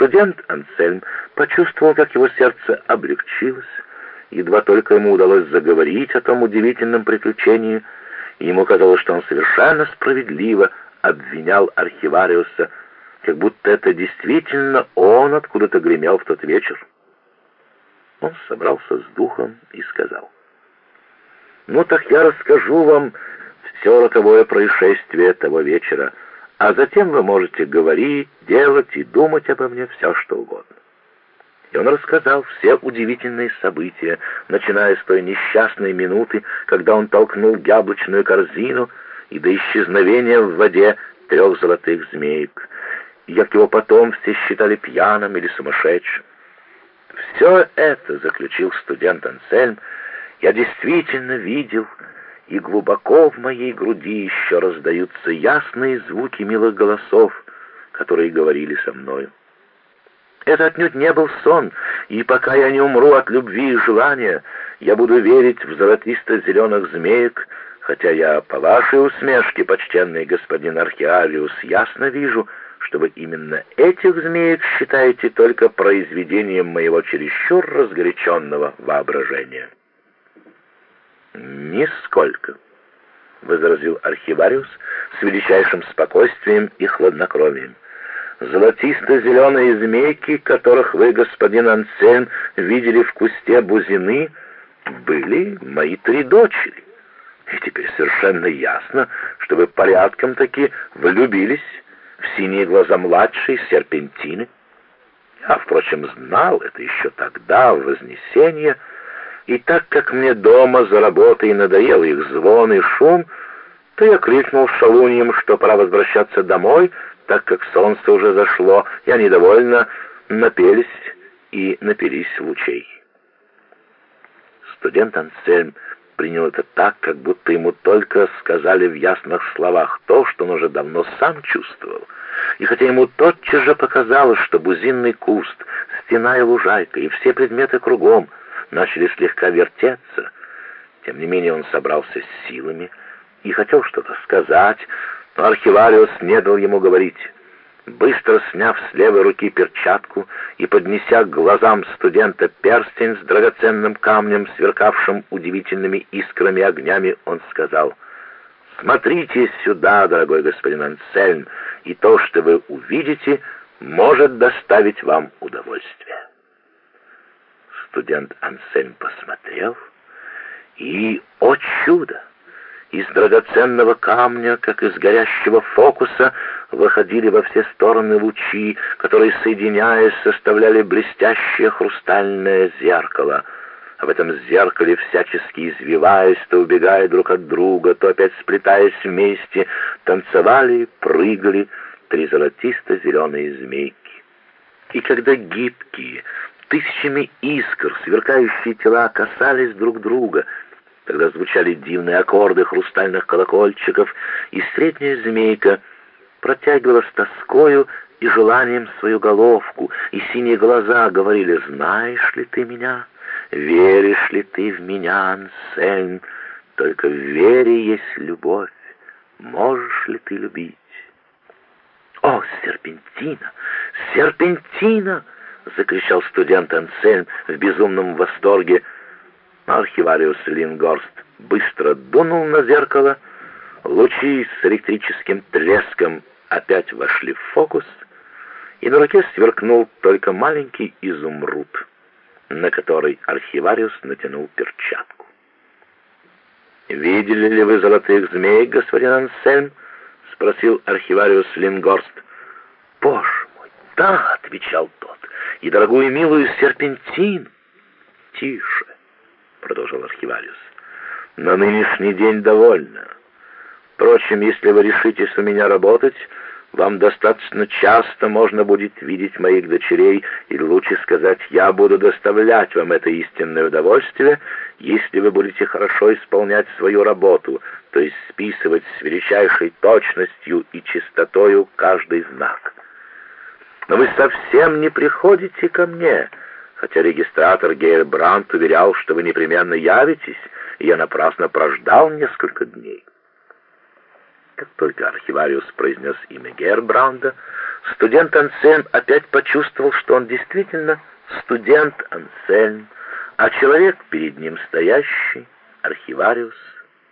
Студент Ансельм почувствовал, как его сердце облегчилось, едва только ему удалось заговорить о том удивительном приключении, и ему казалось, что он совершенно справедливо обвинял архивариуса, как будто это действительно он откуда-то гремел в тот вечер. Он собрался с духом и сказал, «Ну так я расскажу вам все роковое происшествие того вечера, а затем вы можете говорить, делать и думать обо мне все, что угодно». И он рассказал все удивительные события, начиная с той несчастной минуты, когда он толкнул яблочную корзину и до исчезновения в воде трех золотых змеек, и как его потом все считали пьяным или сумасшедшим. Все это, заключил студент Ансельм, я действительно видел, и глубоко в моей груди еще раздаются ясные звуки милых голосов, которые говорили со мною. Это отнюдь не был сон, и пока я не умру от любви и желания, я буду верить в золотисто-зеленых змеек, хотя я по вашей усмешке, почтенный господин Археариус, ясно вижу, что вы именно этих змеек считаете только произведением моего чересчур разгоряченного воображения. «Нисколько», — возразил архивариус с величайшим спокойствием и хладнокровием. «Золотисто-зеленые змейки, которых вы, господин Ансен, видели в кусте бузины, были мои три дочери. И теперь совершенно ясно, что вы порядком таки влюбились в синие глаза младшей серпентины. Я, впрочем, знал это еще тогда, в Вознесенье, и так как мне дома за работой надоел их звон и шум, то я крикнул шалуньям, что пора возвращаться домой, так как солнце уже зашло, и они довольно напелись и напились лучей. Студент Ансельм принял это так, как будто ему только сказали в ясных словах то, что он уже давно сам чувствовал. И хотя ему тотчас же показалось, что бузинный куст, стена и лужайка, и все предметы кругом начали слегка вертеться, тем не менее он собрался с силами и хотел что-то сказать, но архивариус не дал ему говорить. Быстро сняв с левой руки перчатку и поднеся к глазам студента перстень с драгоценным камнем, сверкавшим удивительными искрами огнями, он сказал, «Смотрите сюда, дорогой господин Ансельм, и то, что вы увидите, может доставить вам удовольствие». Студент Ансельм посмотрел, и, о чудо! Из драгоценного камня, как из горящего фокуса, выходили во все стороны лучи, которые, соединяясь, составляли блестящее хрустальное зеркало. В этом зеркале, всячески извиваясь, то убегая друг от друга, то опять сплетаясь вместе, танцевали, прыгали три золотисто-зеленые змейки. И когда гибкие, тысячами искр, сверкающие тела касались друг друга — когда звучали дивные аккорды хрустальных колокольчиков, и средняя змейка протягивала с тоскою и желанием свою головку, и синие глаза говорили «Знаешь ли ты меня? Веришь ли ты в меня, Ансельм? Только в вере есть любовь. Можешь ли ты любить?» «О, серпентина! Серпентина!» — закричал студент Ансельм в безумном восторге — Архивариус Лингорст быстро дунул на зеркало, лучи с электрическим треском опять вошли в фокус, и на руке сверкнул только маленький изумруд, на который архивариус натянул перчатку. «Видели ли вы золотых змей, господин Ансельм?» — спросил архивариус Лингорст. «Боже мой, да!» — отвечал тот. «И дорогую милую серпентин!» «Тише!» — продолжил архивариус. «На нынешний день довольно. Впрочем, если вы решитесь у меня работать, вам достаточно часто можно будет видеть моих дочерей, или лучше сказать, я буду доставлять вам это истинное удовольствие, если вы будете хорошо исполнять свою работу, то есть списывать с величайшей точностью и чистотою каждый знак. Но вы совсем не приходите ко мне» хотя регистратор Гейрбрандт уверял, что вы непременно явитесь, и я напрасно прождал несколько дней. Как только архивариус произнес имя Гейрбранда, студент Ансельм опять почувствовал, что он действительно студент Ансельм, а человек перед ним стоящий, архивариус,